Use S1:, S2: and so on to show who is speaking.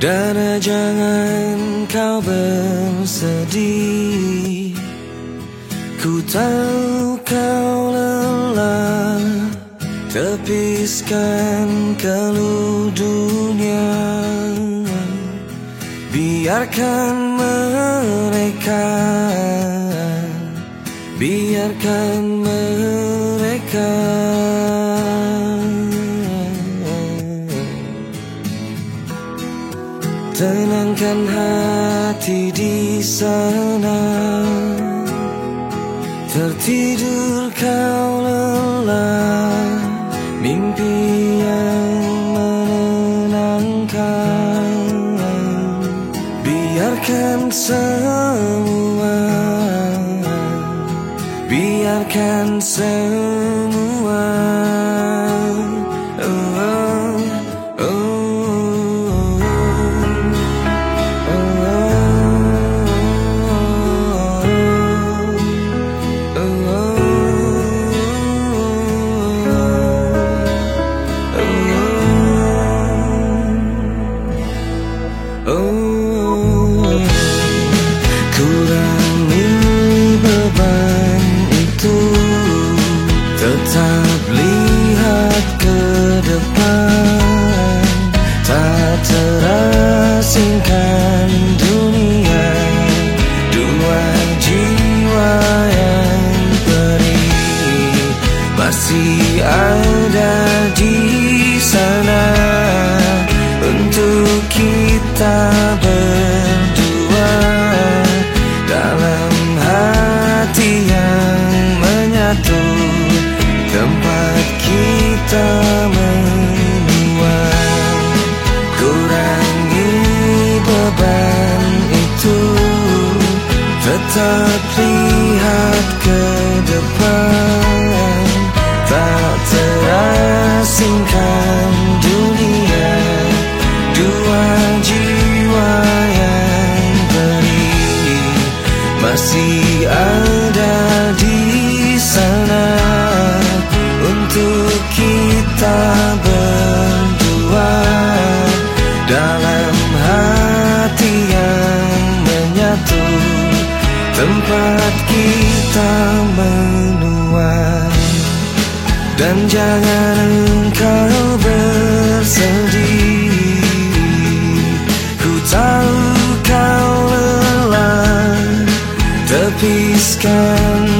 S1: Dana jangan kau bersedih. Ku tahu kau lelah Tepiskan keluh dunia. Biarkan mereka Biarkan mereka Tenangkan hati di sana. Tertidur kau lelah. Mimpi yang menenangkan. Biarkan semua. Biarkan semua Tetap lihat ke depan. Tak terasingkan dunia Dua jiwa Tempat kita menua. Dan jangan engkau bersedih. Ku tahu kau lelah. Tepiskan